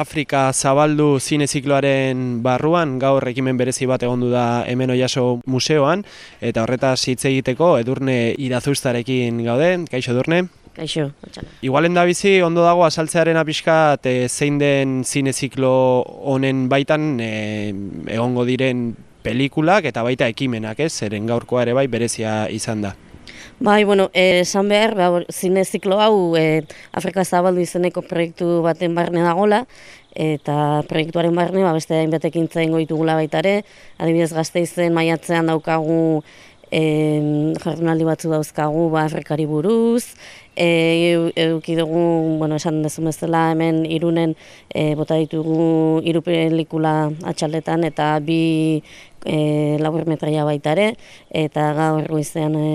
Afrika zabaldu zine zikloaren barruan, gaur ekimen berezi bat egondu da hemen oiaso museoan, eta horretaz hitz egiteko edurne irazuztarekin gaude, kaixo edurne? Kaixo, Igualen da bizi, ondo dago asaltzearen apiska e, zein den zine ziklo honen baitan e, egongo diren pelikulak eta baita ekimenak, ez? Zeren gaurkoa ere bai berezia izan da. Bai, bueno, esan behar, ba, zine ziklo hau e, Afrika Zabaldu izeneko proiektu baten barne dagola, eta proiektuaren barne, ba, beste hainbatekin zain goitugula baita ere, adibidez gazte izen maiatzean daukagu e, jardunaldi batzu dauzkagu ba, Afrikari buruz, e, eduki dugu, bueno, esan dezu bezala hemen irunen e, bota ditugu iru pelikula atxaldetan eta bi e, labur metraia baita ere, eta gaur goizean e,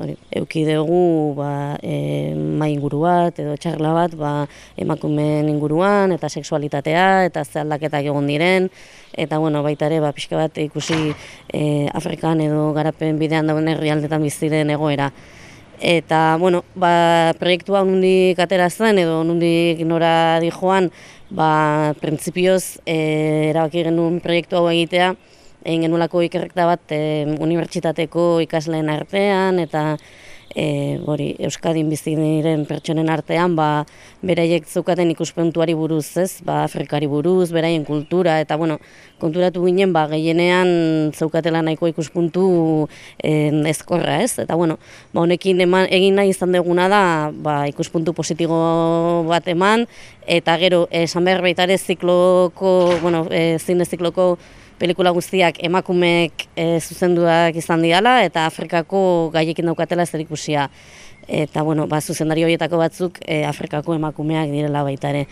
hori, eduki dugu ba, e, mai inguru bat edo txarla bat ba, emakumeen inguruan eta sexualitatea eta zehaldaketak egon diren, eta bueno, baita ere ba, pixka bat ikusi e, Afrikan edo garapen bidean dauen herrialdetan biziren egoera eta bueno, ba, proiektua nundik atera zen edo nundik nora di joan, ba, printzipioz e, erabaki genuen proiektu hau egitea, egin genuelako ikerrekta bat e, unibertsitateko ikasleen artean eta e, hori, Euskadin bizi diren pertsonen artean ba, beraiek zeukaten ikuspuntuari buruz, ez? Ba, Afrikari buruz, beraien kultura eta bueno, konturatu ginen ba, gehienean zeukatela nahiko ikuspuntu en, ezkorra, ez? Eta bueno, ba, honekin eman, egin nahi izan deguna da ba, ikuspuntu positibo bat eman eta gero esan behar baita zikloko, bueno, e, zine zikloko pelikula guztiak emakumeek e, zuzenduak izan diala eta Afrikako gaiekin daukatela zer ikusia. Eta bueno, ba, zuzendari horietako batzuk e, Afrikako emakumeak direla baita ere.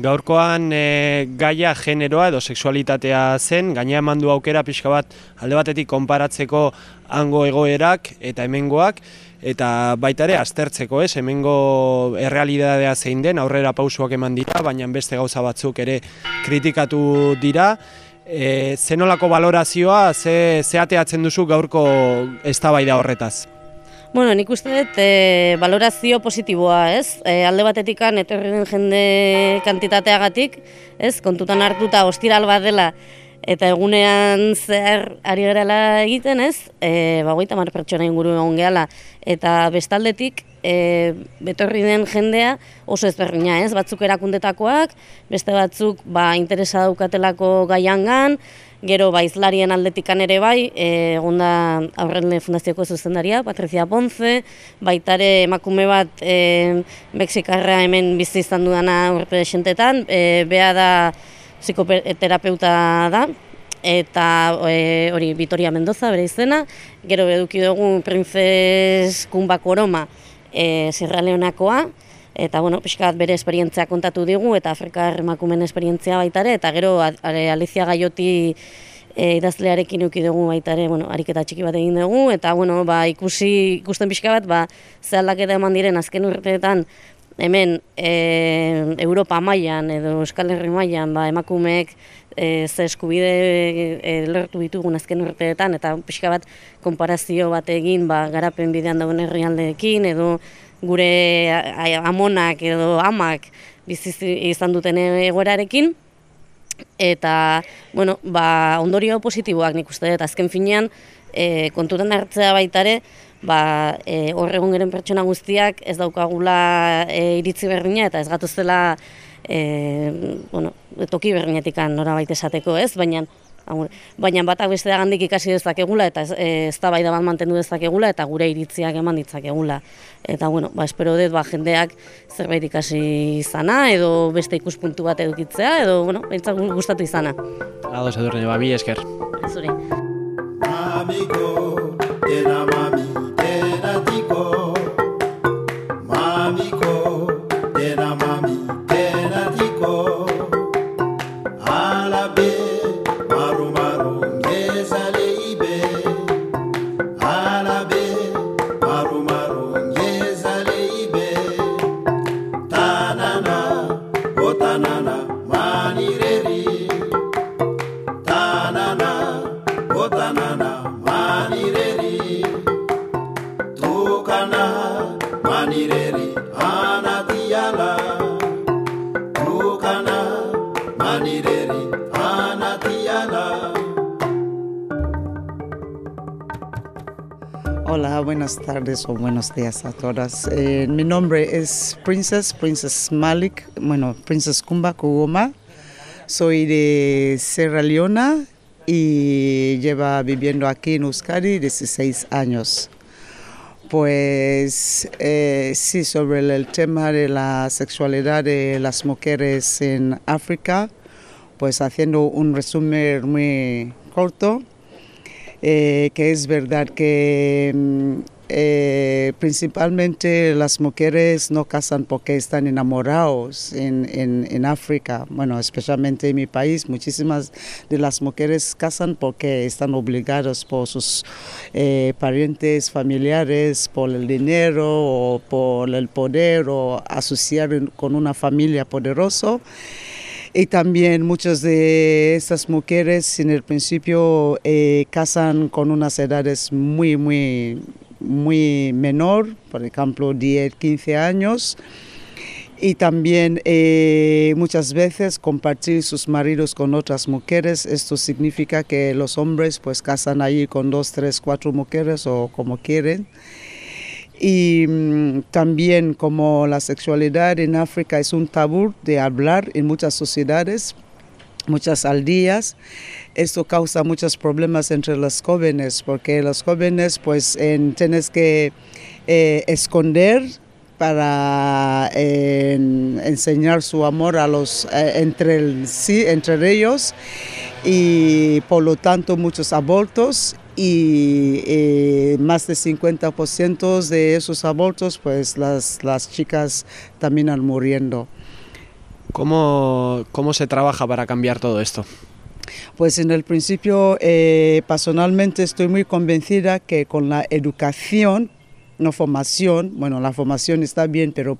Gaurkoan e, gaia generoa edo sexualitatea zen, gaina eman du aukera pixka bat alde batetik konparatzeko hango egoerak eta hemengoak, eta baita ere aztertzeko, ez, hemengo errealidadea zein den, aurrera pausuak eman dira, baina beste gauza batzuk ere kritikatu dira, e, zenolako valorazioa, ze, ze ateatzen duzu gaurko eztabaida horretaz? Bueno, nik uste dut e, valorazio positiboa, ez? E, alde batetik etorri den jende kantitateagatik, ez? Kontutan hartuta ostiral bat dela eta egunean zer ari gerala egiten, ez? E, ba, pertsona inguru egon gehala. Eta bestaldetik, e, betorri den jendea oso ezberdina, ez? Batzuk erakundetakoak, beste batzuk ba, interesa daukatelako gaiangan, gero baizlarien aldetikan ere bai, e, egon da aurren fundazioko zuzendaria, Patricia Ponce, baitare emakume bat e, Mexikarra hemen bizi izan dudana urte desentetan, e, bea da psikoterapeuta da, eta e, hori Vitoria Mendoza bere izena, gero eduki dugu Princes Kumba Koroma, e, Sierra Leonakoa, eta bueno, pixkat bere esperientzia kontatu digu, eta Afrikar emakumen esperientzia baitare, eta gero Alicia Gaioti e, idazlearekin uki dugu baitare, bueno, ariketa txiki bat egin dugu, eta bueno, ba, ikusi, ikusten pixka bat, ba, ze aldaketa eman diren azken urteetan, hemen e, Europa mailan edo Euskal Herri mailan ba, emakumeek e, ze eskubide e, lertu ditugun azken urteetan eta pixka bat konparazio bat egin ba, garapen bidean dauen herrialdeekin edo gure amonak edo amak bizi izan duten egoerarekin eta bueno, ba, ondorio positiboak nik uste dut azken finean e, konturen hartzea baitare ba, e, horregun geren pertsona guztiak ez daukagula e, iritzi berdina eta ez gatuzela e, bueno, toki berrinetik nora baita esateko, ez? Baina, baina batak beste gandik ikasi dezakegula eta e, ez da bai bat mantendu dezakegula eta gure iritziak eman ditzakegula. Eta, bueno, ba, espero dut, ba, jendeak zerbait ikasi izana edo beste ikuspuntu bat edukitzea edo, bueno, behintzak gustatu izana. Ados edurne, ba, bi esker. Zuri. Amigo, Hola, buenas tardes o buenos días a todas. Eh, mi nombre es Princess, Princess Malik, bueno, Princess Kumba Kugoma. Soy de Sierra Leona y lleva viviendo aquí en Euskadi 16 años. Pues eh, sí, sobre el tema de la sexualidad de las mujeres en África, pues haciendo un resumen muy corto, eh, que es verdad que mm, eh, principalmente las mujeres no casan porque están enamorados en, en, en, África, bueno, especialmente en mi país, muchísimas de las mujeres casan porque están obligadas por sus eh, parientes familiares, por el dinero o por el poder o asociar con una familia poderosa. Y también muchas de estas mujeres en el principio eh, casan con unas edades muy, muy muy menor, por ejemplo 10, 15 años. Y también eh, muchas veces compartir sus maridos con otras mujeres. Esto significa que los hombres pues casan ahí con dos, tres, cuatro mujeres o como quieren. Y mm, también como la sexualidad en África es un tabú de hablar en muchas sociedades, muchas aldeas. Esto causa muchos problemas entre los jóvenes porque los jóvenes pues en, tienes que eh, esconder para enseñar su amor a los eh, entre sí entre ellos y por lo tanto muchos abortos y eh, más de 50% de esos abortos pues las, las chicas terminan muriendo. ¿Cómo, ¿Cómo se trabaja para cambiar todo esto? Pues en el principio, eh, personalmente estoy muy convencida que con la educación, no formación, bueno, la formación está bien, pero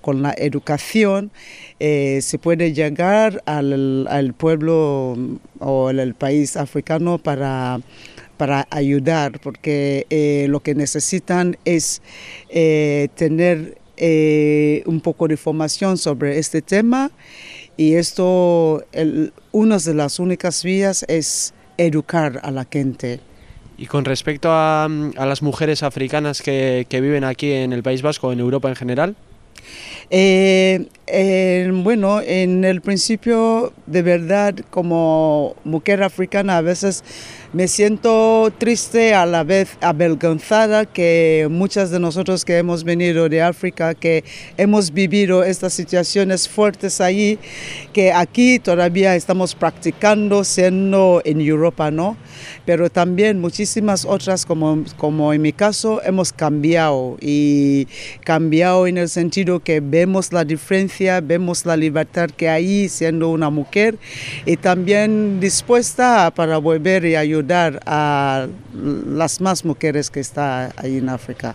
con la educación eh, se puede llegar al, pueblo o al país africano para para ayudar, porque eh, lo que necesitan es tener eh, un poco de formación sobre este tema y esto, el, una de las únicas vías es educar a la gente. Y con respecto a, a las mujeres africanas que, que, viven aquí en el País Vasco, en Europa en general. Eh, eh, bueno, en el principio, de verdad, como mujer africana, a veces me siento triste a la vez avergonzada que muchas de nosotros que hemos venido de África, que hemos vivido estas situaciones fuertes allí, que aquí todavía estamos practicando siendo en Europa, ¿no? Pero también muchísimas otras, como, como en mi caso, hemos cambiado y cambiado en el sentido que vemos la diferencia, vemos la libertad que hay siendo una mujer y también dispuesta para volver y ayudar a las más mujeres que están ahí en África.